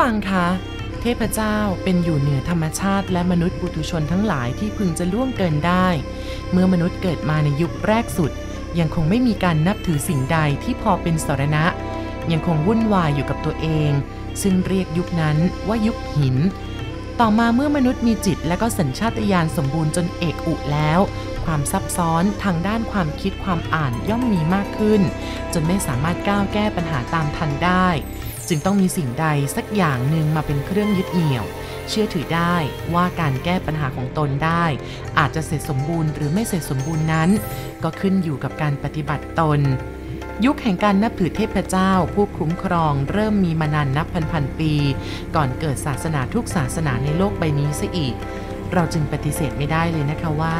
ฟังคะ เทพเจ้าเป็นอยู่เหนือธรรมชาติและมนุษย์ปุถุชนทั้งหลายที่พึงจะล่วงเกินได้ เมื่อมนุษย์เกิดมาในยุคแรกสุด ยังคงไม่มีการนับถือสิ่งใดที่พอเป็นสรณะ ยังคงวุ่นวายอยู่กับตัวเอง ซึ่งเรียกยุคนั้นว่ายุคหิน ต่อมาเมื่อมนุษย์มีจิตและก็สัญชาตญาณสมบูรณ์จนเอกอุแล้ว ความซับซ้อนทางด้านความคิดความอ่านย่อมมีมากขึ้น จนไม่สามารถก้าวแก้ปัญหาตามทันได้ จึงต้องมีสิ่งใดสักอย่างหนึ่งมาเป็นเครื่องยึดเหนี่ยว เชื่อถือได้ว่าการแก้ปัญหาของตนได้ อาจจะเสร็จสมบูรณ์หรือไม่เสร็จสมบูรณ์นั้น ก็ขึ้นอยู่กับการปฏิบัติตน ยุคแห่งการนับถือเทพเจ้า ผู้คุ้มครอง เริ่มมีมานานนับพันพันๆปี ก่อนเกิดศาสนาทุกศาสนาในโลกใบนี้ซะอีก เราจึงปฏิเสธไม่ได้เลยนะคะว่า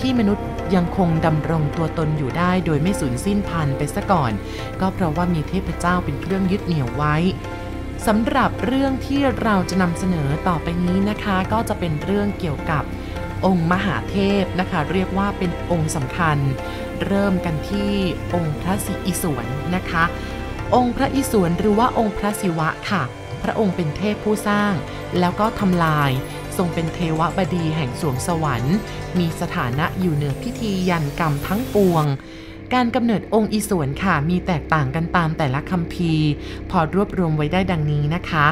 ที่มนุษย์ยังคงดำรงตัวตนอยู่ได้โดยไม่สูญสิ้นพันธ์ไปซะก่อน ก็เพราะว่ามีเทพเจ้าเป็นเครื่องยึดเหนี่ยวไว้สำหรับเรื่องที่เราจะนำเสนอต่อไปนี้นะคะ ก็จะเป็นเรื่องเกี่ยวกับองค์มหาเทพนะคะ เรียกว่าเป็นองค์สำคัญ เริ่มกันที่องค์พระศรีอิศวรนะคะ องค์พระอิศวรหรือว่าองค์พระศิวะค่ะ พระองค์เป็นเทพผู้สร้าง แล้วก็ทำลาย ทรงเป็นเทวบดีแห่งสวงสวรรค์ มีสถานะอยู่เหนือพิธียันกรรมทั้งปวงการกำเนิดองค์อิศวรค่ะมีแตกต่างกันตามแต่ละคัมภีร์พอรวบรวมไว้ได้ดังนี้นะคะ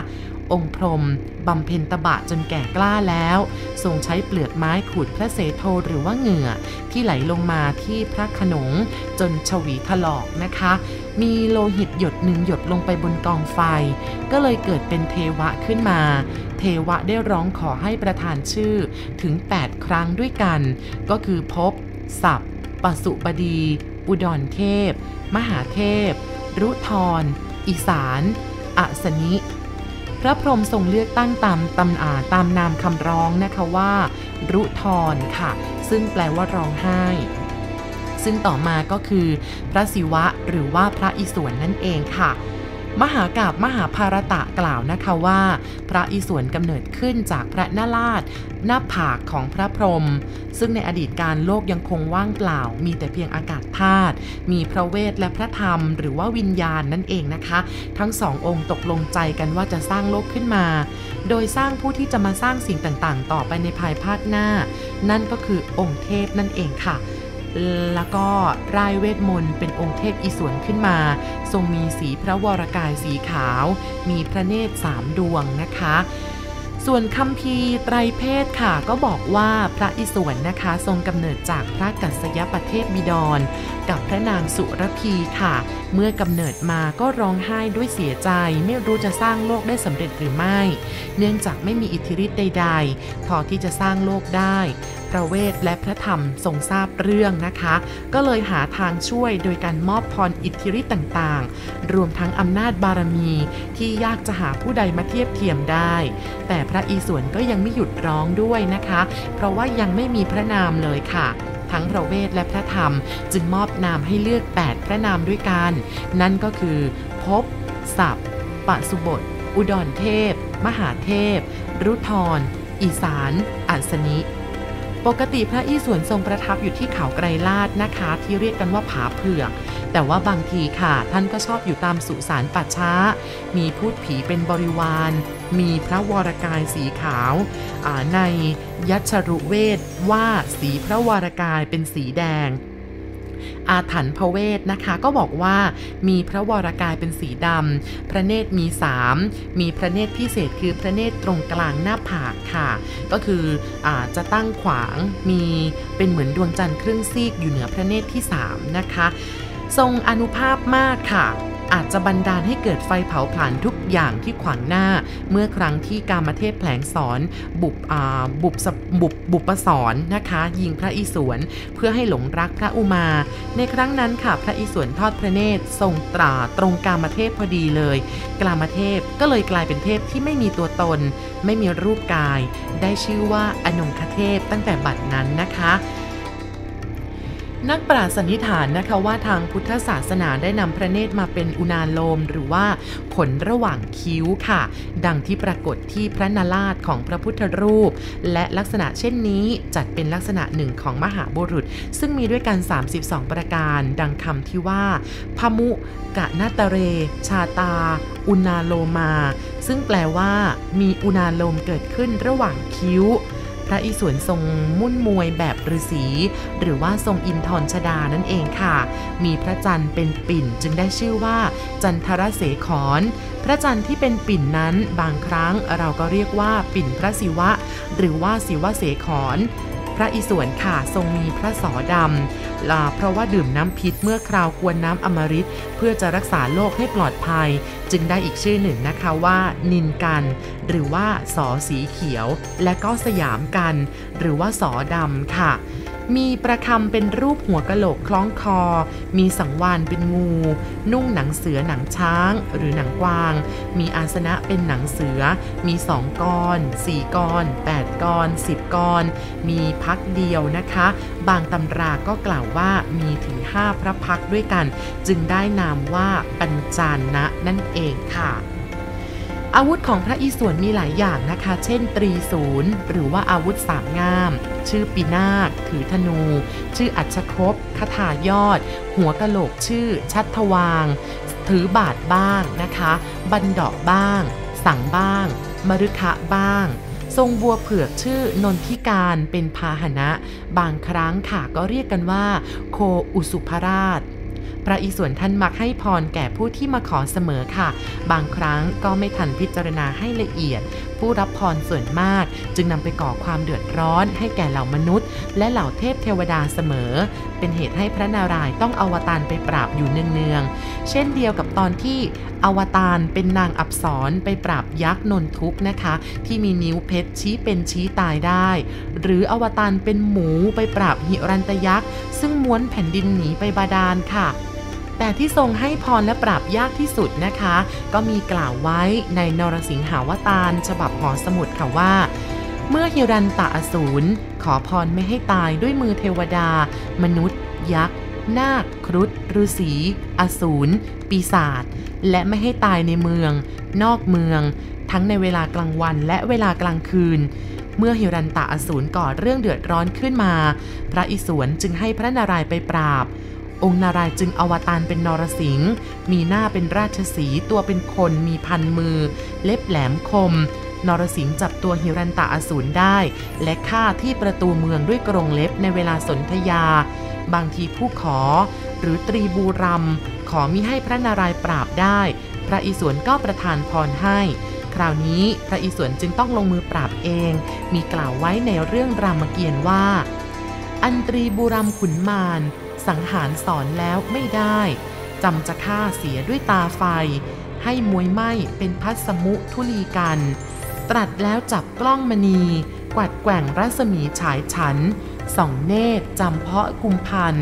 องค์พรมบำเพ็ญตบะจนแก่กล้าแล้ว ทรงใช้เปลือกไม้ขูดพระเสโทหรือว่าเหงื่อ ที่ไหลลงมาที่พระขนง จนฉวีถลอกนะคะ มีโลหิตหยดหนึ่งหยดลงไปบนกองไฟ ก็เลยเกิดเป็นเทวะขึ้นมา เทวะได้ร้องขอให้ประทานชื่อถึง 8 ครั้งด้วยกัน ก็คือภพสับปสุบดี อุดรเทพ มหาเทพ รุทรอีสานอสนิ พระพรหมทรงเลือกตั้งตามตำอาตามนามคำร้องนะคะว่า รุทรค่ะ ซึ่งแปลว่าร้องไห้ซึ่งต่อมาก็คือ พระศิวะหรือว่าพระอิศวรนั่นเองค่ะ มหากาบมหาภารตะกล่าวนะคะว่า พระอิศวรกำเนิดขึ้นจากพระนาราชหน้าผากของพระพรหมซึ่งในอดีตการโลกยังคงว่างเปล่า มีแต่เพียงอากาศธาตุมีพระเวทและพระธรรม หรือว่าวิญญาณนั่นเองนะคะ ทั้งสององค์ตกลงใจกันว่าจะสร้างโลกขึ้นมา โดยสร้างผู้ที่จะมาสร้างสิ่งต่างๆ ต่อไปในภายภาคหน้า นั่นก็คือองค์เทพนั่นเองค่ะ แล้วก็ร่ายเวทมนต์เป็นองค์เทพอิสวนขึ้นมา ทรงมีสีพระวรกายสีขาว มีพระเนตรสามดวงนะคะ ส่วนคำพีไตรเพศค่ะ ก็บอกว่าพระอิศวรนะคะ ทรงกำเนิดจากพระกัสสยปเทพบิดร กับพระนางสุรพีค่ะ เมื่อกำเนิดมาก็ร้องไห้ด้วยเสียใจไม่รู้จะสร้างโลกได้สำเร็จหรือไม่ เนื่องจากไม่มีอิทธิฤทธิ์ใดๆพอที่จะสร้างโลกได้พระเวทและพระธรรมทรงทราบเรื่องนะคะ ก็เลยหาทางช่วยโดยการมอบพรอิทธิฤทธิ์ต่างๆ รวมทั้งอำนาจบารมีที่ยากจะหาผู้ใดมาเทียบเทียมได้ แต่พระอีสวนก็ยังไม่หยุดร้องด้วยนะคะ เพราะว่ายังไม่มีพระนามเลยค่ะ ทั้งพระเวทและพระธรรม จึงมอบนามให้เลือก 8 พระนามด้วยกัน นั่นก็คือภพสับปะสุบท อุดรเทพ มหาเทพ รุทรอีสาน อัศนิปกติพระอิศวรทรงประทับอยู่ที่เขาไกรลาดนะคะ ที่เรียกกันว่าผาเผือก แต่ว่าบางทีค่ะ ท่านก็ชอบอยู่ตามสุสานป่าช้า มีพูดผีเป็นบริวาร มีพระวรกายสีขาว ในยัชรุเวทว่าสีพระวรกายเป็นสีแดงอาถรรพ์พระเวทนะคะก็บอกว่ามีพระวรกายเป็นสีดำพระเนตรมีสามมีพระเนตรพิเศษคือพระเนตรตรงกลางหน้าผากค่ะ ก็คืออจะตั้งขวางมีเป็นเหมือนดวงจันทร์ครึ่งซีกอยู่เหนือพระเนตรที่3นะคะ ทรงอนุภาพมากค่ะ อาจจะบันดาลให้เกิดไฟเผาผลาญทุกอย่างที่ขวางหน้า เมื่อครั้งที่กามเทพแผลงสอนบุบบุบบุบบุปสอนนะคะ ยิงพระอิศวรเพื่อให้หลงรักพระอุมา ในครั้งนั้นค่ะพระอิศวรทอดพระเนตรทรงตราตรงกามเทพพอดีเลย กามเทพก็เลยกลายเป็นเทพที่ไม่มีตัวตน ไม่มีรูปกาย ได้ชื่อว่าอนงคเทพตั้งแต่บัดนั้นนะคะ นักปราชญ์สันนิษฐานนะคะว่าทางพุทธศาสนาได้นำพระเนตรมาเป็นอุณาโลม หรือว่าขนระหว่างคิ้วค่ะ ดังที่ปรากฏที่พระนาราชของพระพุทธรูป และลักษณะเช่นนี้จัดเป็นลักษณะหนึ่งของมหาบุรุษ ซึ่งมีด้วยกัน 32 ประการ ดังคำที่ว่าพมุกะนาตเร ชาตา อุณาโลมา ซึ่งแปลว่า มีอุณาโลมเกิดขึ้นระหว่างคิ้ว พระอิศวรทรงมุ่นมวยแบบฤาษีหรือว่าทรงอินทรชดานั่นเองค่ะ มีพระจันทร์เป็นปิ่นจึงได้ชื่อว่า จันทรเสขรพระจันทร์ที่เป็นปิ่นนั้นบางครั้งเราก็เรียกว่าปิ่นพระศิวะ หรือว่าศิวะเสขร พระอิศวรค่ะทรงมีพระสอดำลาเพราะว่าดื่มน้ำพิษเมื่อคราวกวนน้ำอมฤตเพื่อจะรักษาโลกให้ปลอดภัย จึงได้อีกชื่อหนึ่งนะคะว่า นินกัน หรือว่าสอสีเขียว และก็สยามกัน หรือว่าสอดำค่ะ มีประคำเป็นรูปหัวกะโหลกคล้องคอ มีสังวานเป็นงู นุ่งหนังเสือหนังช้าง หรือหนังกวาง มีอาสนะเป็นหนังเสือ มีสองกรสี่กรแปดกรสิบกรมีพักเดียวนะคะ บางตำราก็กล่าวว่ามีถึงห้าพระพักด้วยกัน จึงได้นามว่าปัญจานะนั่นเองค่ะ อาวุธของพระอิศวรมีหลายอย่างนะคะ เช่น ตรีศูนย์หรือว่าอาวุธสามงาม ชื่อปีนาค ถือธนู ชื่ออัชคบคาถายอด หัวกะโหลกชื่อ ชัดทวาง ถือบาทบ้างนะคะ บันดอกบ้าง สังบ้าง มรุคะบ้าง ทรงบัวเผือกชื่อนนทิการเป็นพาหนะ บางครั้งค่ะก็เรียกกันว่า โคอุสุภราช พระอิศวรท่านมักให้พรแก่ผู้ที่มาขอเสมอค่ะ บางครั้งก็ไม่ทันพิจารณาให้ละเอียด ผู้รับพรส่วนมาก จึงนำไปก่อความเดือดร้อนให้แก่เหล่ามนุษย์ และเหล่าเทพเทวดาเสมอ เป็นเหตุให้พระนารายณ์ต้องอวตารไปปราบอยู่เนืองๆ เช่นเดียวกับตอนที่อวตารเป็นนางอับสรไปปราบยักษ์นนทุกนะคะ ที่มีนิ้วเพชรชี้เป็นชี้ตายได้ หรืออวตารเป็นหมูไปปราบหิรันตยักษ์ซึ่งม้วนแผ่นดินหนีไปบาดาลค่ะ แต่ที่ทรงให้พรและปราบยากที่สุดนะคะ ก็มีกล่าวไว้ในนรสิงหาวตารฉบับหอสมุดค่ะว่า เมื่อฮิรันตะอสูรขอพรไม่ให้ตายด้วยมือเทวดา มนุษย์ ยักษ์นาคครุฑฤาษีอสูรปีศาจและไม่ให้ตายในเมือง นอกเมือง ทั้งในเวลากลางวันและเวลากลางคืน เมื่อฮิรันตะอสูรก่อเรื่องเดือดร้อนขึ้นมา พระอิศวรจึงให้พระนารายณ์ไปปราบ องค์นารายจึงอวตารเป็นนรสิงห์มีหน้าเป็นราชสีตัวเป็นคนมีพันมือ เล็บแหลมคม นรสิงห์จับตัวหิรันตะอสูรได้ และฆ่าที่ประตูเมืองด้วยกรงเล็บในเวลาสนธยา บางทีผู้ขอ หรือตรีบูรัมขอมิให้พระนารายปราบได้ พระอิศวรก็ประทานพรให้ คราวนี้พระอิศวรจึงต้องลงมือปราบเอง มีกล่าวไว้ในเรื่องรามเกียรติ์ว่า อันตรีบูรัมขุนมาร สังหารสอนแล้วไม่ได้จำจะฆ่าเสียด้วยตาไฟ ให้มวยไหมเป็นพัสมุทุลีกัน ตรัสแล้วจับกล้องมณี กวัดแกว่งรัศมีฉายฉันส่องเนตรจำเพาะกุมพัน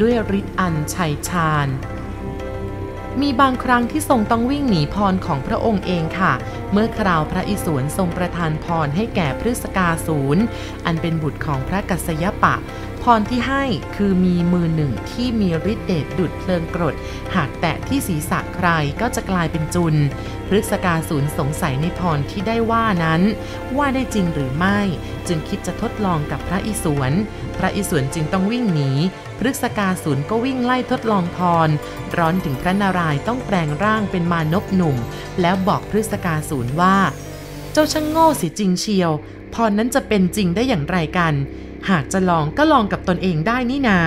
ด้วยฤทธิ์อันชัยชาญ มีบางครั้งที่ทรงต้องวิ่งหนีพรของพระองค์เองค่ะ เมื่อคราวพระอิศวรทรงประทานพรให้แก่พฤษกาศูนย์อันเป็นบุตรของพระกัสยปะ พรที่ให้คือมีมือหนึ่งที่มีฤทธิ์เดชดุดเพลิงกรด หากแตะที่ศีรษะใครก็จะกลายเป็นจุนพฤกษกาศูนย์สงสัยในพรที่ได้ว่านั้น ว่าได้จริงหรือไม่ จึงคิดจะทดลองกับพระอิศวร พระอิศวรจึงต้องวิ่งหนีพฤกษกาศูนย์ก็วิ่งไล่ทดลองพร ร้อนถึงพระนารายณ์ต้องแปลงร่างเป็นมานพหนุ่ม แล้วบอกพฤกษกาศูนย์ว่า เจ้าช่างโง่เสียจริงเชียว พรนั้นจะเป็นจริงได้อย่างไรกัน หากจะลองก็ลองกับตนเองได้นี่นา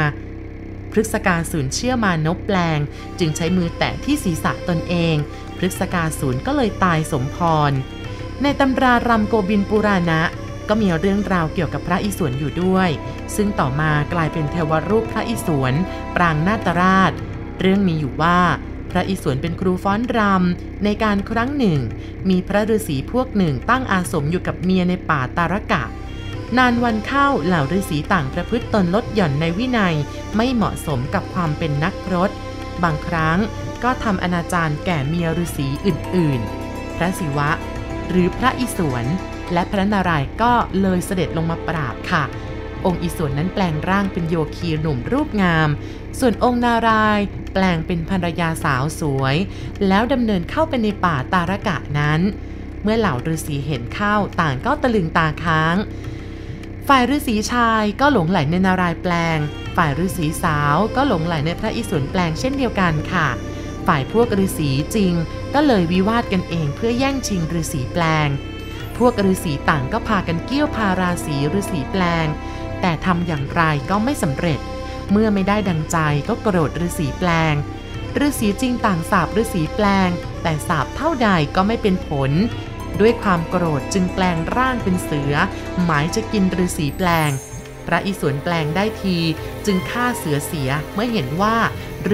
พฤษกาศูนย์เชื่อมานพแปลง จึงใช้มือแตะที่ศีรษะตนเอง พฤษกาศูนย์ก็เลยตายสมพร ในตำรารำโกบินปุราณะ ก็มีเรื่องราวเกี่ยวกับพระอิศวรอยู่ด้วย ซึ่งต่อมากลายเป็นเทวรูปพระอิศวรปรางนาตราช เรื่องมีอยู่ว่า พระอิศวรเป็นครูฟ้อนรำในการครั้งหนึ่ง มีพระฤาษีพวกหนึ่งตั้งอาสมอยู่กับเมียในป่าตารกะ นานวันเข้าเหล่าฤาษีต่างประพฤติตนลดหย่อนในวินัยไม่เหมาะสมกับความเป็นนักรตบางครั้งก็ทำอนาจารแก่เมียฤาษีอื่นๆ พระศิวะ หรือพระอิศวรและพระนารายณ์ก็เลยเสด็จลงมาปราบค่ะ องค์อิศวรนั้นแปลงร่างเป็นโยคีหนุ่มรูปงาม ส่วนองค์นารายแปลงเป็นภรรยาสาวสวย แล้วดำเนินเข้าไปในป่าตารกะนั้น เมื่อเหล่าฤาษีเห็นเข้าต่างก็ตะลึงตาค้าง ฝ่ายฤาษีชายก็หลงไหลในนารายแปลง ฝ่ายฤาษีสาวก็หลงไหลในพระอิศวรแปลงเช่นเดียวกันค่ะ ฝ่ายพวกฤาษีจริง ก็เลยวิวาทกันเองเพื่อแย่งชิงฤาษีแปลง พวกฤาษีต่างก็พากันเกี้ยวพาราศีฤาษีแปลง แต่ทำอย่างไรก็ไม่สำเร็จ เมื่อไม่ได้ดังใจก็โกรธฤาษีแปลงฤาษีจริงต่างสาบฤาษีแปลง แต่สาบเท่าใดก็ไม่เป็นผล ด้วยความโกรธจึงแปลงร่างเป็นเสือ หมายจะกินฤาษีแปลง พระอิศวรแปลงได้ทีจึงฆ่าเสือเสียเมื่อเห็นว่า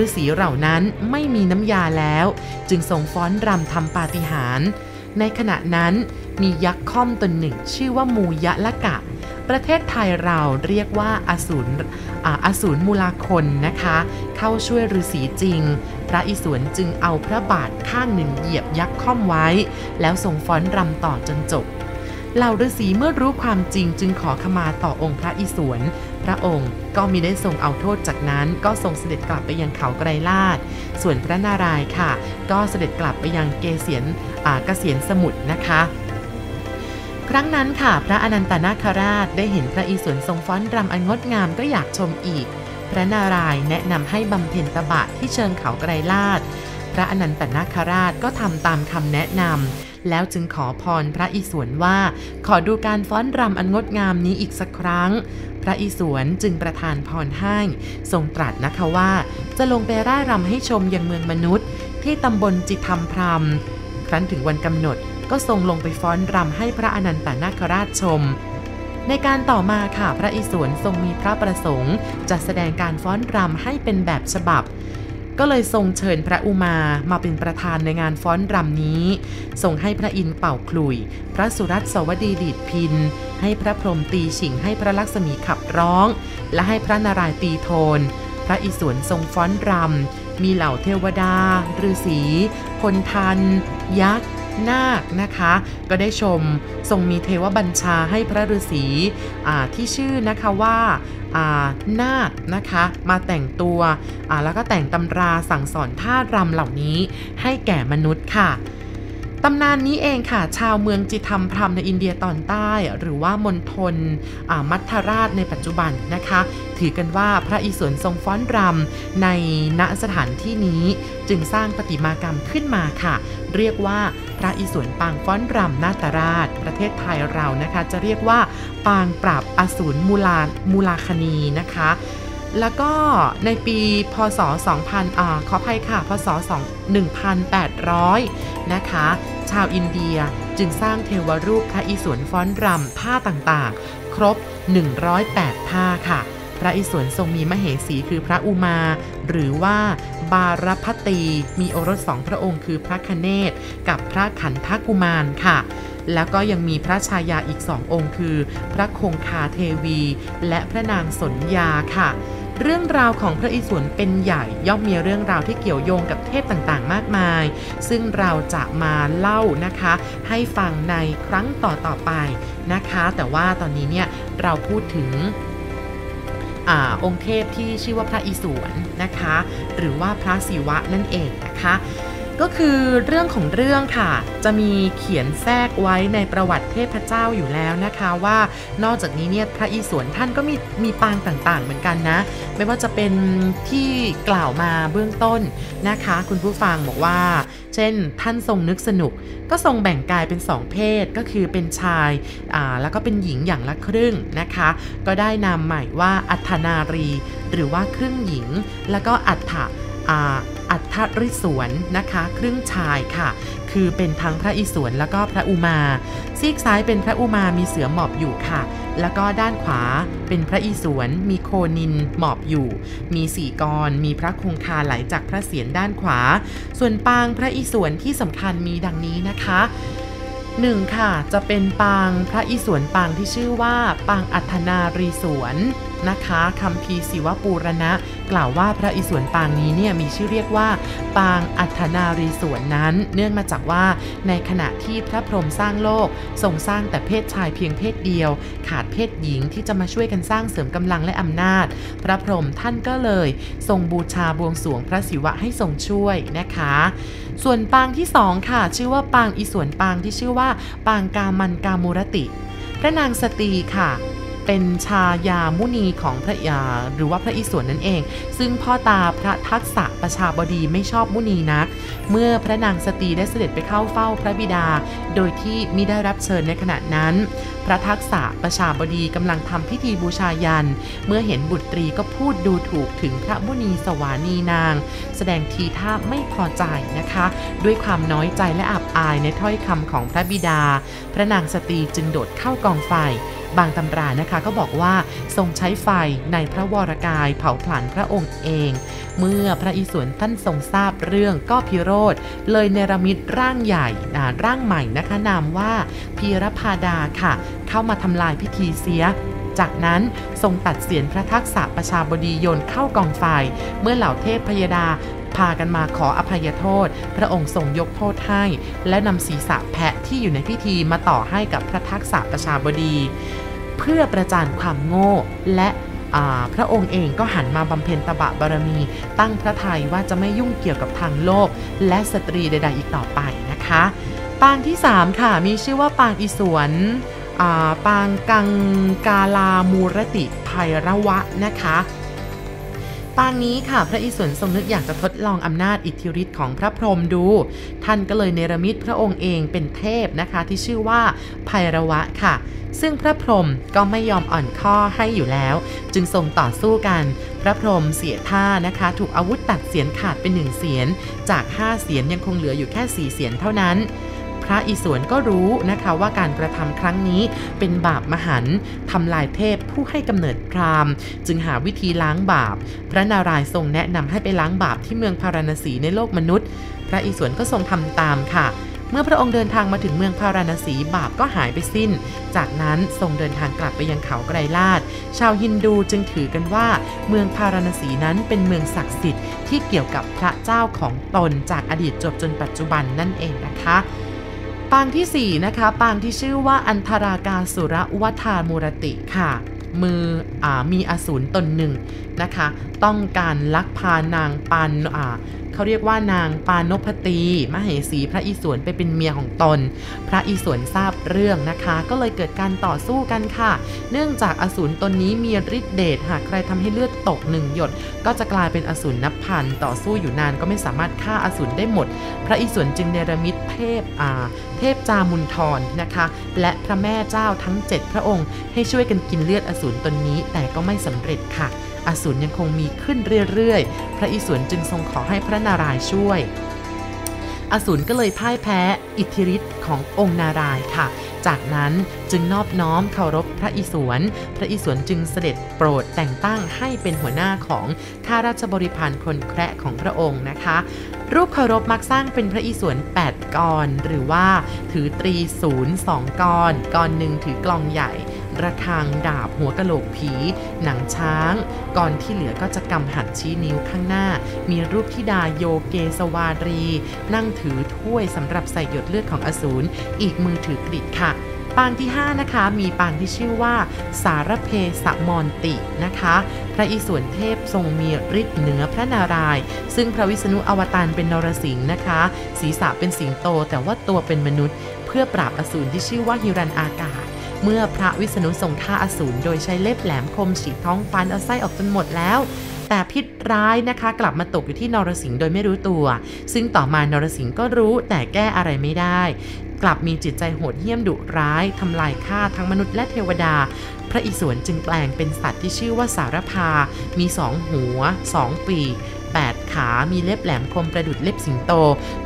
ฤาษีเหล่านั้นไม่มีน้ำยาแล้ว จึงทรงฟ้อนรำทำปาฏิหาริย์ในขณะนั้นมียักษ์ค่อมตนหนึ่งชื่อว่ามูยะละกะ ประเทศไทยเราเรียกว่าอสูรออสูรมูลาคนนะคะ เข้าช่วยฤาษีจริง ระอิศวรจึงเอาพระบาทข้างหนึ่งเหยียบยักษ์ค่อมไว้ แล้วส่งฟ้อนรำต่อจนจบเหล่าฤาษีเมื่อรู้ความจริงจึงขอขมาต่อองค์พระอิศวร พระองค์ก็มีได้ทรงเอาโทษจากนั้น ก็ทรงเสด็จกลับไปยังเขาไกรลาด ส่วนพระนารายณ์ค่ะ ก็เสด็จกลับไปยังเกษียนอ่าเกษียนสมุทรนะคะ ครั้งนั้นค่ะ พระอนันตนาคราชได้เห็นพระอิศวรทรงฟ้อนรำอันงดงามก็อยากชมอีก พระนารายณ์แนะนำให้บำเพ็ญตบะที่เชิงเขาไกรลาดพระอนันตนาคราชก็ทำตามคำแนะนำแล้วจึงขอพรพระอิศวรว่า ขอดูการฟ้อนรำอันงดงามนี้อีกสักครั้ง พระอิศวรจึงประทานพรให้ทรงตรัสนะคะว่า จะลงไปร่ายรำให้ชมยังเมืองมนุษย์ ที่ตำบลจิตธรรมพรามครั้นถึงวันกำหนดก็ทรงลงไปฟ้อนรำให้พระอนันตนาคราชชม ในการต่อมาค่ะพระอิศวรทรงมีพระประสงค์จะแสดงการฟ้อนรำให้เป็นแบบฉบับ ก็เลยทรงเชิญพระอุมามาเป็นประธานในงานฟ้อนรำนี้ ทรงให้พระอินเป่าขลุย พระสุรัตน์สวดีดีดพิน ให้พระพรหมตีฉิงให้พระลักษมีขับร้อง และให้พระนารายตีโทน พระอิศวรทรงฟ้อนรำมีเหล่าเทวดาฤาษีพลทัน ยักษ์ นาคนะคะ ก็ได้ชมทรงมีเทวบัญชาให้พระฤาษีที่ชื่อนะคะว่าานาคนะคะมาแต่งตัวแล้วก็แต่งตำราสั่งสอนท่ารำเหล่านี้ให้แก่มนุษย์ค่ะ ตำนานนี้เองค่ะ ชาวเมืองจิตรรมพรมในอินเดียตอนใต้ หรือว่ามณฑลอ่ามัทธราชในปัจจุบันนะคะ ถือกันว่าพระอิศวรทรงฟ้อนรำในณสถานที่นี้จึงสร้างประติมากรรมขึ้นมาค่ะ เรียกว่าพระอิศวรปางฟ้อนรำนาตราช ประเทศไทยเรานะคะ จะเรียกว่าปางปราบอสูรมูลามูลาคณีนะคะ แล้วก็ในปีพศ 2000อ่าขออภัยค่ะ พศ2 1800 นะคะ ชาวอินเดียจึงสร้างเทวรูปพระอิศวรฟ้อนรำท่าต่างๆ ครบ 108 ท่าค่ะ พระอิศวรทรงมีมเหสีคือพระอุมา หรือว่าบารพตี มีโอรสสองพระองค์คือพระคเนศกับพระขันทกุมารค่ะแล้วก็ยังมีพระชายาอีกสององค์คือ พระคงคาเทวี และพระนางสนยาค่ะ เรื่องราวของพระอิศวรเป็นใหญ่ย่อมมีเรื่องราวที่เกี่ยวโยงกับเทพต่างๆ มากมาย ซึ่งเราจะมาเล่านะคะ ให้ฟังในครั้งต่อๆไปนะคะ แต่ว่าตอนนี้เนี่ยเราพูดถึงอองค์เทพที่ชื่อว่าพระอิศวรนะคะ หรือว่าพระศิวะนั่นเองนะคะ ก็คือเรื่องของเรื่องค่ะ จะมีเขียนแทรกไว้ในประวัติเทพเจ้าอยู่แล้วนะคะว่านอกจากนี้เนี่ยพระอิศวรท่านก็มีมีปางต่างๆ เหมือนกันนะ ไม่ว่าจะเป็นที่กล่าวมาเบื้องต้นนะคะ คุณผู้ฟังบอกว่า เช่นท่านทรงนึกสนุก ก็ทรงแบ่งกายเป็นสองเพศก็คือเป็นชายอ่าแล้วก็เป็นหญิงอย่างละครึ่งนะคะ ก็ได้นามใหม่ว่าอัฏฐนารี หรือว่าครึ่งหญิง แล้วก็อัฏฐอ่า อัฏฐริศวรนะคะ ครึ่งชายค่ะ คือเป็นทั้งพระอิศวรแล้วก็พระอุมา ซีกซ้ายเป็นพระอุมามีเสือหมอบอยู่ค่ะ แล้วก็ด้านขวาเป็นพระอิศวรมีโคนินหมอบอยู่ มีสี่กรมีพระคงคาไหลจากพระเศียรด้านขวา ส่วนปางพระอิศวรที่สำคัญมีดังนี้นะคะหนึ่งค่ะจะเป็นปางพระอิศวรปางที่ชื่อว่า ปางอัฏฐนารีสวน นะคะคำพีศิวปูรณะ กล่าวว่าพระอิศวรปางนี้เนี่ยมีชื่อเรียกว่า ปางอัธนารีสวนนั้น เนื่องมาจากว่าในขณะที่พระพรหมสร้างโลกทรงสร้างแต่เพศชายเพียงเพศเดียว ขาดเพศหญิงที่จะมาช่วยกันสร้างเสริมกำลังและอำนาจ พระพรหมท่านก็เลย ทรงบูชาบวงสรวงพระศิวะให้ทรงช่วยนะคะ ส่วนปางที่สองค่ะ ชื่อว่าปางอิศวรปางที่ชื่อว่า ปางกามันกามุรติ พระนางสตรีค่ะ เป็นชายามุนีของพระยาหรือว่าพระอิศวรนั่นเอง ซึ่งพ่อตาพระทักษะประชาบดีไม่ชอบมุนีนัก เมื่อพระนางสตีได้เสด็จไปเข้าเฝ้าพระบิดา โดยที่มิได้รับเชิญในขณะนั้น พระทักษะประชาบดีกำลังทำพิธีบูชายัญ เมื่อเห็นบุตรีก็พูดดูถูกถึงพระมุนีสวามีนาง แสดงทีท่าไม่พอใจนะคะ ด้วยความน้อยใจและอับอายในถ้อยคำของพระบิดา พระนางสตีจึงโดดเข้ากองไฟ บางตำรานะคะก็บอกว่าทรงใช้ไฟในพระวรกายเผาผลาญพระองค์เอง เมื่อพระอิศวรท่านทรงทราบเรื่องก็พิโรธ เลยเนรมิตร่างใหญ่ร่างใหม่นะคะนามว่าพีรพาดาค่ะ เข้ามาทำลายพิธีเสียจากนั้นทรงตัดเสียนพระทักษะประชาบดีโยนเข้ากองไฟ เมื่อเหล่าเทพพยดา พากันมาขออภัยโทษ พระองค์ทรงยกโทษให้ และนำศีรษะแพะที่อยู่ในพิธีมาต่อให้กับพระทักษะประชาบดี เพื่อประจานความโง่และพระองค์เองก็หันมาบำเพ็ญตบะบารมี ตั้งพระทัยว่าจะไม่ยุ่งเกี่ยวกับทางโลก และสตรีใด ๆ อีกต่อไปนะคะ ปางที่ 3 ค่ะ มีชื่อว่าปางอิศวรอ่าปางกังกาลามูรติภัยระวะนะคะ ปางนี้ค่ะ พระอิศวรทรงนึกอยากจะทดลองอำนาจอิทธิฤทธิ์ของพระพรหมดู ท่านก็เลยเนรมิตพระองค์เองเป็นเทพนะคะที่ชื่อว่าภัยระวะค่ะ ซึ่งพระพรหมก็ไม่ยอมอ่อนข้อให้อยู่แล้ว จึงทรงต่อสู้กัน พระพรหมเสียท่านะคะ ถูกอาวุธตัดเสียนขาดเป็นหนึ่งเสียน จาก 5 เสียนยังคงเหลืออยู่แค่ 4 เสียนเท่านั้น พระอิศวรก็รู้นะคะว่าการกระทำครั้งนี้เป็นบาปมหันต์ทำลายเทพผู้ให้กำเนิดพราหมณ์จึงหาวิธีล้างบาป พระนารายณ์ทรงแนะนำให้ไปล้างบาปที่เมืองพาราณสีในโลกมนุษย์ พระอิศวรก็ทรงทำตามค่ะเมื่อพระองค์เดินทางมาถึงเมืองพาราณสีบาปก็หายไปสิ้น จากนั้นทรงเดินทางกลับไปยังเขาไกรลาดชาวฮินดูจึงถือกันว่า เมืองพาราณสีนั้นเป็นเมืองศักดิ์สิทธิ์ที่เกี่ยวกับพระเจ้าของตนจากอดีตจบจนปัจจุบันนั่นเองนะคะ ปางที่ 4 นะคะ ปางที่ชื่อว่าอันธรากาสุรวัฏามูรติค่ะ มืออามีอสูรตนหนึ่งนะคะ ต้องการลักพานางปานอ่า เขาเรียกว่านางปานพตีมเหสีพระอิศวรไปเป็นเมียของตน พระอิศวรทราบเรื่องนะคะ ก็เลยเกิดการต่อสู้กันค่ะ เนื่องจากอสูรตนนี้มีฤทธิ์เดชหากใครทำให้เลือดตกหนึ่งหยด ก็จะกลายเป็นอสูรนับพันต่อสู้อยู่นานก็ไม่สามารถฆ่าอสูรได้หมด พระอิศวรจึงเนรมิตเทพอาเทพจามุนทรนะคะ และพระแม่เจ้าทั้ง 7 พระองค์ ให้ช่วยกันกินเลือดอสูรตนนี้แต่ก็ไม่สำเร็จค่ะ อสูรยังคงมีขึ้นเรื่อยๆ พระอิศวรจึงทรงขอให้พระนารายณ์ช่วย อสูรก็เลยพ่ายแพ้อิทธิฤทธิ์ขององค์นารายณ์ค่ะ จากนั้นจึงนอบน้อมเคารพพระอิศวร พระอิศวรจึงเสด็จโปรดแต่งตั้งให้เป็นหัวหน้าของข้าราชบริพารคนแคระของพระองค์นะคะ รูปเคารพมักสร้างเป็นพระอิศวร8กรหรือว่าถือตรีศูนย์สองกรกรหนึ่งถือกลองใหญ่ ระฆังดาบหัวกะโหลกผี หนังช้างกรที่เหลือก็จะกำหัดชี้นิ้วข้างหน้า มีรูปธิดาโยเกสวารี นั่งถือถ้วยสำหรับใส่หยดเลือดของอสูรอีกมือถือกริดค่ะปางที่ 5 นะคะมีปางที่ชื่อว่าสารเพสมอนตินะคะ พระอิศวรเทพทรงมีฤทธิ์เหนือพระนารายณ์ซึ่งพระวิษณุอวตารเป็นนรสิงห์นะคะ ศีรษะเป็นสิงโตแต่ว่าตัวเป็นมนุษย์ เพื่อปราบอสูรที่ชื่อว่าฮิรันอากาศ เมื่อพระวิษณุทรงฆ่าอสูรโดยใช้เล็บแหลมคมฉีกท้องฟันเอาไส้ออกจนหมดแล้วแต่พิษร้ายนะคะ กลับมาตกอยู่ที่นรสิงห์โดยไม่รู้ตัว ซึ่งต่อมานรสิงห์ก็รู้แต่แก้อะไรไม่ได้ กลับมีจิตใจโหดเหี้ยมดุร้ายทำลายฆ่าทั้งมนุษย์และเทวดา พระอิศวรจึงแปลงเป็นสัตว์ที่ชื่อว่าสารพา มีสองหัวสองปีก แปดขา มีเล็บแหลมคมประดุดเล็บสิงโต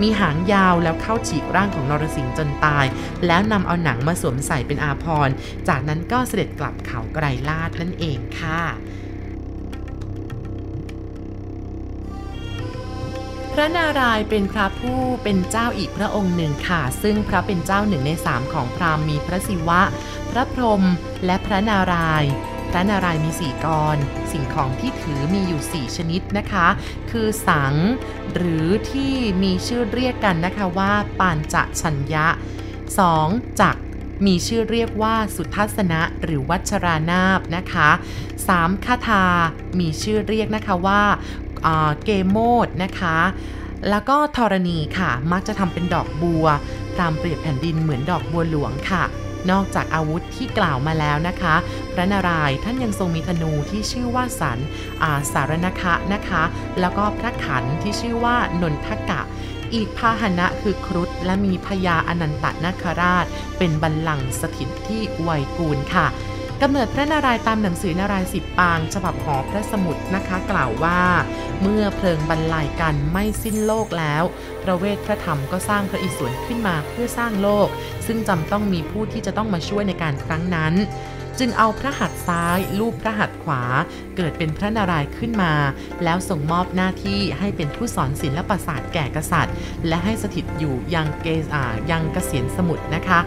มีหางยาวแล้วเข้าฉีกร่างของนรสิงห์จนตาย แล้วนำเอาหนังมาสวมใส่เป็นอาภรณ์จากนั้นก็เสด็จกลับเขาไกรลาดนั่นเองค่ะพระนารายณ์เป็นพระผู้เป็นเจ้าอีกพระองค์หนึ่งค่ะ ซึ่งพระเป็นเจ้าหนึ่งในสามของพราหมณ์มีพระศิวะ พระพรหมและพระนารายณ์ พระนารายณ์มีสี่กรสิ่งของที่ถือมีอยู่ 4 ชนิดนะคะ คือสัง หรือที่มีชื่อเรียกกันนะคะว่าปานจะชัญญะ 2. จักมีชื่อเรียกว่าสุทัศนะหรือวัชรานาบนะคะ 3. คาทามีชื่อเรียกนะคะว่าเกโมดนะคะแล้วก็ธรณีค่ะ มักจะทำเป็นดอกบัวพรามเปรียบแผ่นดินเหมือนดอกบัวหลวงค่ะ นอกจากอาวุธที่กล่าวมาแล้วนะคะ พระนารายณ์ท่านยังทรงมีธนูที่ชื่อว่าสันอาสารณคะนะคะ แล้วก็พระขันที่ชื่อว่านนทกะอีกพาหนะคือครุฑและมีพญาอนันตนาคราช เป็นบัลลังก์สถิตที่ไวยกูลค่ะ กำเนิดพระนารายณ์ตามหนังสือนารายณ์สิบปาง ฉบับหอพระสมุดนะคะ กล่าวว่า เมื่อเพลิงบรรลัยกันไม่สิ้นโลกแล้ว พระเวทพระธรรมก็สร้างพระอิศวรขึ้นมาเพื่อสร้างโลก ซึ่งจำต้องมีผู้ที่จะต้องมาช่วยในการครั้งนั้นจึงเอาพระหัตถ์ซ้ายลูบพระหัตถ์ขวา เกิดเป็นพระนารายณ์ขึ้นมา แล้วส่งมอบหน้าที่ให้เป็นผู้สอนศิลปศาสตร์แก่กษัตริย์ และให้สถิตอยู่ยังเกษอ่ายังเกษียณสมุทรนะคะ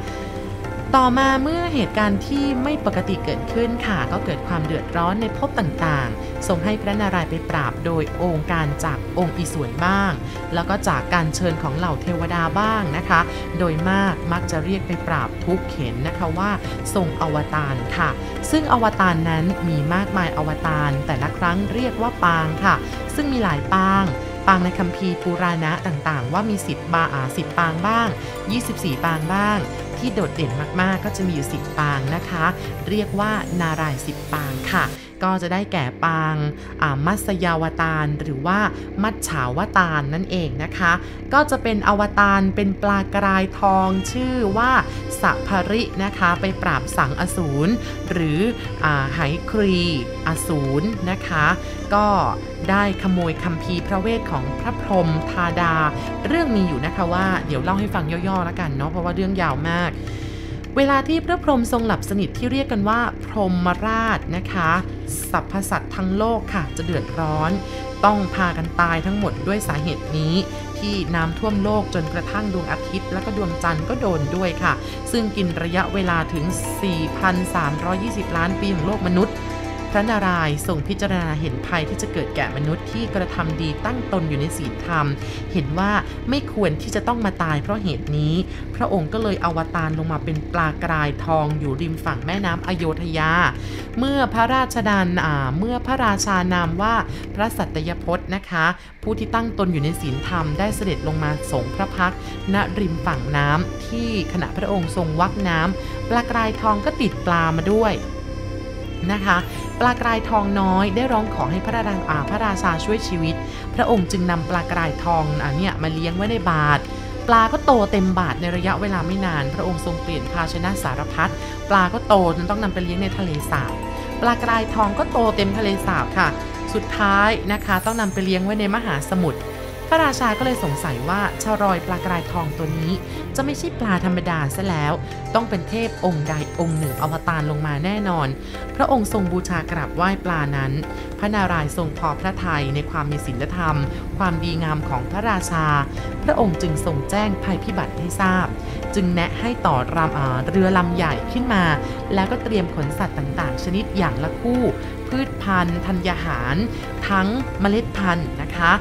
ต่อมาเมื่อเหตุการณ์ที่ไม่ปกติเกิดขึ้นค่ะ ก็เกิดความเดือดร้อนในภพต่างๆส่งให้พระนารายณ์ไปปราบโดยองค์การจากองค์อิศวรบ้าง แล้วก็จากการเชิญของเหล่าเทวดาบ้างนะคะ โดยมากมักจะเรียกไปปราบทุกเข็นนะคะว่าทรงอวตารค่ะ ซึ่งอวตารนั้นมีมากมายอวตารแต่ละครั้งเรียกว่าปางค่ะ ซึ่งมีหลายปางางในคัมภีร์ปุราณะต่างๆ ว่ามี 10 บาอา10 ปางบ้าง 24 ปางบ้าง ที่โดดเด่นมากๆ ก็จะมีอยู่ 10 ปางนะคะ เรียกว่านารายณ์10 ปางค่ะ ก็จะได้แก่ปางมัสยาวตารหรือว่ามัจฉาวตารนั่นเองนะคะ ก็จะเป็นอวตารเป็นปลากรายทองชื่อว่าสัพพรินะคะ ไปปราบสังอสูรหรืออาไหครีอสูรนะคะ ก็ได้ขโมยคัมภีร์พระเวทของพระพรหมธาดา เรื่องมีอยู่นะคะว่าเดี๋ยวเล่าให้ฟังย่อๆแล้วกันเนาะเพราะว่าเรื่องยาวมาก เวลาที่พระพรหมทรงหลับสนิทที่เรียกกันว่า พรหมราชนะคะสรรพสัตว์ทั้งโลกค่ะ จะเดือดร้อน ต้องพากันตายทั้งหมดด้วยสาเหตุนี้ ที่น้ำท่วมโลกจนกระทั่งดวงอาทิตย์ และก็ดวงจันทร์ก็โดนด้วยค่ะ ซึ่งกินระยะเวลาถึง 4,320 ล้านปีของโลกมนุษย์ พระนารายณ์ทรงพิจารณาเห็นภัยที่จะเกิดแก่มนุษย์ที่กระทำดีตั้งตนอยู่ในศีลธรรม เห็นว่าไม่ควรที่จะต้องมาตายเพราะเหตุนี้ พระองค์ก็เลยอวตารลงมาเป็นปลากรายทองอยู่ริมฝั่งแม่น้ำอโยธยา เมื่อพระราชดานอ่าเมื่อพระราชานามว่าพระสัตยพจน์นะคะ ผู้ที่ตั้งตนอยู่ในศีลธรรมได้เสด็จลงมาสงพระพักณริมฝั่งน้ำที่ขณะพระองค์ทรงวักน้ำปลากรายทองก็ติดปลามาด้วย นะคะ ปลากรายทองน้อยได้ร้องขอให้พระราอ่าพระราชาช่วยชีวิต พระองค์จึงนำปลากรายทองอันเนี้ยมาเลี้ยงไว้ในบาตรปลาก็โตเต็มบาตรในระยะเวลาไม่นาน พระองค์ทรงเปลี่ยนภาชนะสารพัดปลาก็โตจนต้องนำไปเลี้ยงในทะเลสาบปลากรายทองก็โตเต็มทะเลสาบค่ะ สุดท้ายนะคะ ต้องนำไปเลี้ยงไว้ในมหาสมุทร พระราชาก็เลยสงสัยว่าชารอยปลากรายทองตัวนี้ จะไม่ใช่ปลาธรรมดาซะแล้ว ต้องเป็นเทพองค์ใดองค์หนึ่งอวตารลงมาแน่นอน พระองค์ทรงบูชากราบไหว้ปลานั้น พระนารายณ์ทรงพอพระทัยในความมีศีลธรรม ความดีงามของพระราชา พระองค์จึงทรงแจ้งภัยพิบัติให้ทราบ จึงแนะให้ต่อรำอาเรือลำใหญ่ขึ้นมา แล้วก็เตรียมขนสัตว์ต่างๆ ชนิดอย่างละคู่ พืชพันธุ์ธัญญาหาร ทั้งเมล็ดพันธุ์นะคะ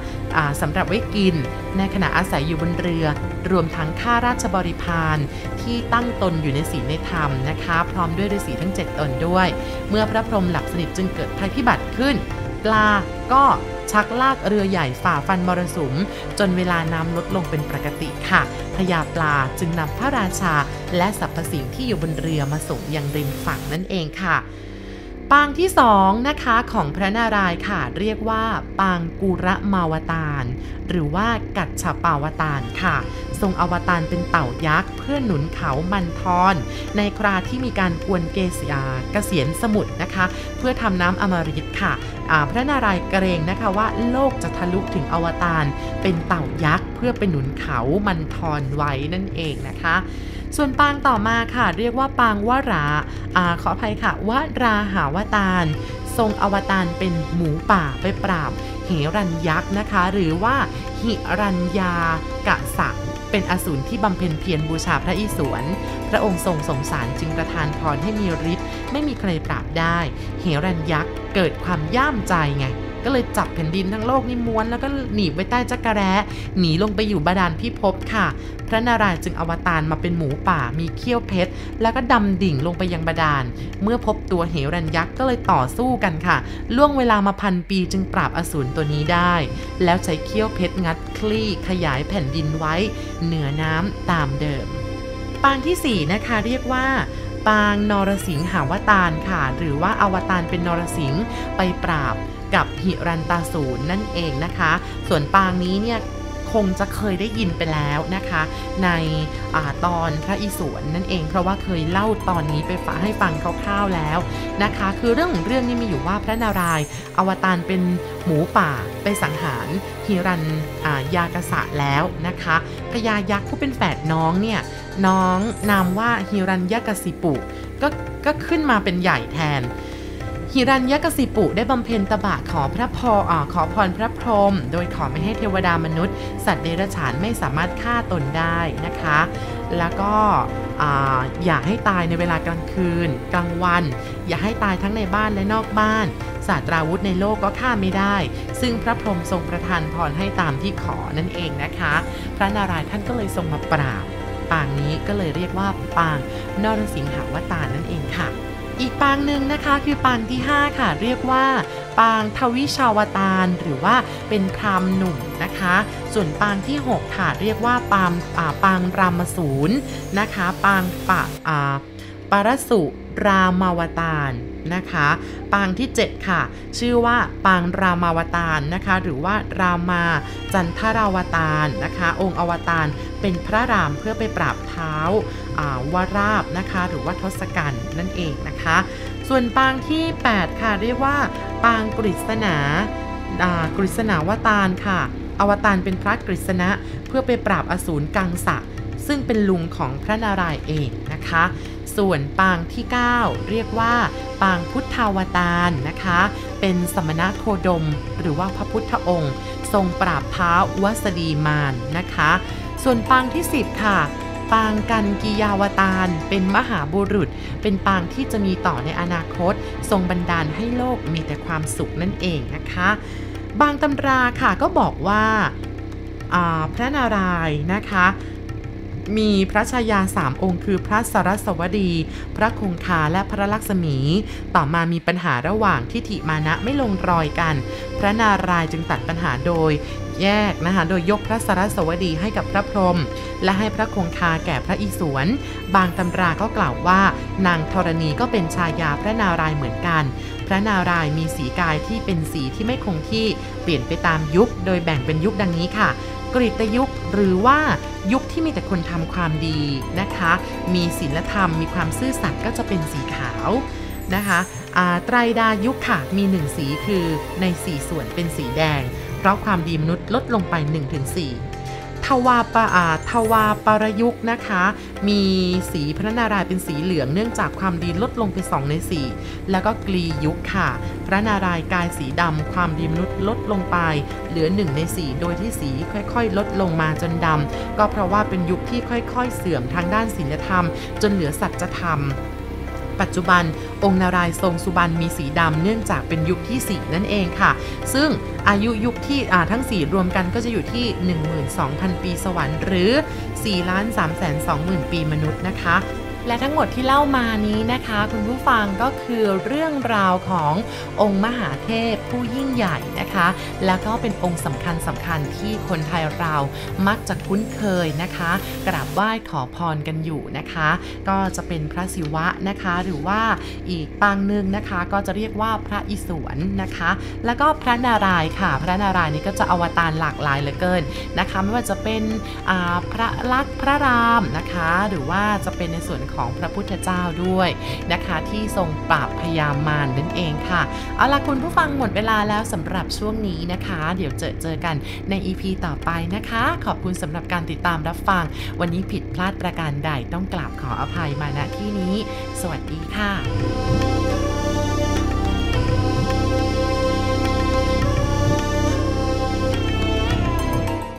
สำหรับไว้กิน ในขณะอาศัยอยู่บนเรือ รวมทั้งข้าราชบริพารที่ตั้งตนอยู่ในศีลในธรรมนะคะ พร้อมด้วยฤาษีทั้ง 7 ตนด้วย เมื่อพระพรหมหลับสนิทจึงเกิดภัยพิบัติขึ้น ปลาก็ชักลากเรือใหญ่ฝ่าฟันมรสุม จนเวลาน้ำลดลงเป็นปกติค่ะพญาปลาจึงนำพระราชา และสรรพสิ่งที่อยู่บนเรือมาส่งยังริมฝั่งนั่นเองค่ะ ปางที่สองนะคะของพระนารายณ์ค่ะ เรียกว่า ปางกุระมาวตารหรือว่ากัจฉปาวตารค่ะ ทรงอวตารเป็นเต่ายักษ์ เพื่อหนุนเขามันทอน ในคราที่มีการกวนเกษยาเกษียณสมุทรนะคะ เพื่อทำน้ำอมฤตค่ะพระนารายณ์เกรงนะคะว่าโลกจะทะลุถึงอวตารเป็นเต่ายักษ์ เพื่อเป็นหนุนเขามันทอนไว้นั่นเองนะคะ ส่วนปางต่อมาค่ะ เรียกว่าปางวราอาขออภัยค่ะวราหาวตารทรงอวตารเป็นหมูป่าไปปราบเหรัญยักษ์นะคะ หรือว่าหิรัญญากะสะเป็นอสูรที่บำเพ็ญเพียรบูชาพระอิศวร พระองค์ทรงสงสารจึงประทานพรให้มีฤทธิ์ไม่มีใครปราบได้ เหรัญยักษ์เกิดความย่ามใจไง ก็เลยจับแผ่นดินทั้งโลกนี่ม้วนแล้วก็หนีไว้ใต้จักรแร้หนีลงไปอยู่บาดาลพิภพค่ะ พระนารายณ์จึงอวตารมาเป็นหมูป่ามีเขี้ยวเพชร แล้วก็ดำดิ่งลงไปยังบาดาล เมื่อพบตัวเหรัญยักษ์ก็เลยต่อสู้กันค่ะ ล่วงเวลามาพันปีจึงปราบอสูรตัวนี้ได้ แล้วใช้เขี้ยวเพชรงัดคลี่ขยายแผ่นดินไว้ เหนือน้ำตามเดิม ปางที่ 4 นะคะเรียกว่าปางนรสิงหาวตารค่ะ หรือว่าอวตารเป็นนรสิงห์ไปปราบ กับหิรันตาสูรนั่นเองนะคะ ส่วนปางนี้เนี่ยคงจะเคยได้ยินไปแล้วนะคะ ในอตอนพระอิศวรนั่นเอง เพราะว่าเคยเล่าตอนนี้ไปฝาให้ฟังคร่าวๆแล้วนะคะ คือเรื่องของเรื่องนี้มีอยู่ว่าพระนารายณ์อวตารเป็นหมูป่าไปสังหารหิรันยากษะแล้วนะคะพญายักษ์ผู้เป็นแฝดน้องเนี่ยน้องนามว่าฮิรัญยากสิปุก็ก็ขึ้นมาเป็นใหญ่แทน ฮิรัญยกสิปุได้บำเพ็ญตบะขอพระพรอขอพรพระพรหมโดยขอไม่ให้เทวดามนุษย์ สัตว์เดรัจฉานไม่สามารถฆ่าตนได้นะคะ แล้วก็อ่าอย่าให้ตายในเวลากลางคืน กลางวัน อย่าให้ตายทั้งในบ้านและนอกบ้านศาสตราวุธในโลกก็ฆ่าไม่ได้ ซึ่งพระพรหมทรงประทานพรให้ตามที่ขอนั่นเองนะคะ พระนารายณ์ท่านก็เลยทรงมาปราบปางนี้ก็เลยเรียกว่าปางนรสิงหาวตารนั่นเองค่ะ อีกปางหนึ่งนะคะคือปางที่ 5 ค่ะ เรียกว่า ปางทวิชาวตารหรือว่าเป็นพรามหนุ่มนะคะ ส่วนปางที่ 6 ค่ะ เรียกว่าปางปางรามสูรนะคะ ปางปะอ่าปารสุรามาวตารนะคะ ปางที่ 7 ค่ะ ชื่อว่าปางรามาวตารนะคะ หรือว่ารามาจันทราวตารนะคะ องค์อวตารเป็นพระรามเพื่อไปปราบเท้าาวราบนะคะ หรือว่าทศกัณฐ์นั่นเองนะคะ ส่วนปางที่ 8 ค่ะเรียกว่า ปางกฤษณาากฤษณาวตารค่ะ อวตารเป็นพระกฤษณะเพื่อไปปราบอสูรกังสะ ซึ่งเป็นลุงของพระนารายณ์เองนะคะ ส่วนปางที่ 9 เรียกว่า ปางพุทธาวตารนะคะ เป็นสมณะโคดม หรือว่าพระพุทธองค์ ทรงปราบเท้าวัสดีมานนะคะ ส่วนปางที่ 10 ค่ะ ปางกันกิยาวตารเป็นมหาบุรุษ เป็นปางที่จะมีต่อในอนาคต ทรงบันดาลให้โลกมีแต่ความสุขนั่นเองนะคะ บางตำราค่ะก็บอกว่าาพระนารายณ์นะคะมีพระชายาสามองค์คือพระสรสวดี พระคงคาและพระลักษมี ต่อมามีปัญหาระหว่างทิฏฐิมานะไม่ลงรอยกัน พระนารายณ์จึงตัดปัญหาโดย แยกนะคะโดยยกพระสรสวดีให้กับพระพรหมและให้พระคงคาแก่พระอิศวรบางตำราก็กล่าวว่า นางธรณีก็เป็นชายาพระนารายเหมือนกัน พระนารายมีสีกายที่เป็นสีที่ไม่คงที่เปลี่ยนไปตามยุค โดยแบ่งเป็นยุคดังนี้ค่ะกริตยุคหรือว่ายุคที่มีแต่คนทำความดีนะคะ มีศีลธรรม มีความซื่อสัตย์ก็จะเป็นสีขาวนะคะไตรดายุคค่ะ มีหนึ่งสีคือใน4ส่วนเป็นสีแดง เพราะความดีมนุษย์ลดลงไป 1-4 ทวาปะอาทวาปรยุกนะคะ มีสีพระนารายณ์เป็นสีเหลืองเนื่องจากความดีลดลงไป 2 ใน 4 แล้วก็กลียุคค่ะ พระนารายณ์กายสีดำความดีมนุษย์ลดลงไป เหลือ 1 ใน 4 โดยที่สีค่อยๆ ลดลงมาจนดำก็เพราะว่าเป็นยุคที่ค่อยๆ เสื่อมทางด้านศีลธรรม จนเหลือสัจธรรม ปัจจุบัน องค์นารายทรงสุบรรณมีสีดำเนื่องจากเป็นยุคที่ 4 นั่นเองค่ะ ซึ่งอายุยุคที่ทั้ง 4 รวมกันก็จะอยู่ที่ 12,000 ปีสวรรค์หรือ4 3 2 0 0 0 0 ปีมนุษย์นะคะ และทั้งหมดที่เล่ามานี้นะคะ คุณผู้ฟังก็คือเรื่องราวขององค์มหาเทพผู้ยิ่งใหญ่นะคะ แล้วก็เป็นองค์สำคัญสำคัญที่คนไทยเรามักจะคุ้นเคยนะคะ กราบไหว้ขอพรกันอยู่นะคะ ก็จะเป็นพระศิวะนะคะ หรือว่าอีกปางหนึ่งนะคะก็จะเรียกว่าพระอิศวรนะคะ แล้วก็พระนารายณ์ค่ะ พระนารายณ์นี้ก็จะอวตารหลากหลายเหลือเกินนะคะไม่ว่าจะเป็นอ่าพระลักษณ์พระรามนะคะ หรือว่าจะเป็นในส่วนของของพระพุทธเจ้าด้วยนะคะ ที่ทรงปราบพยามารนั่นเองค่ะ เอาล่ะคุณผู้ฟังหมดเวลาแล้วสำหรับช่วงนี้นะคะ เดี๋ยวเจอเจอกันใน EP ต่อไปนะคะ ขอบคุณสำหรับการติดตามรับฟัง วันนี้ผิดพลาดประการใดต้องกราบขออภัยมาณที่นี้ สวัสดีค่ะ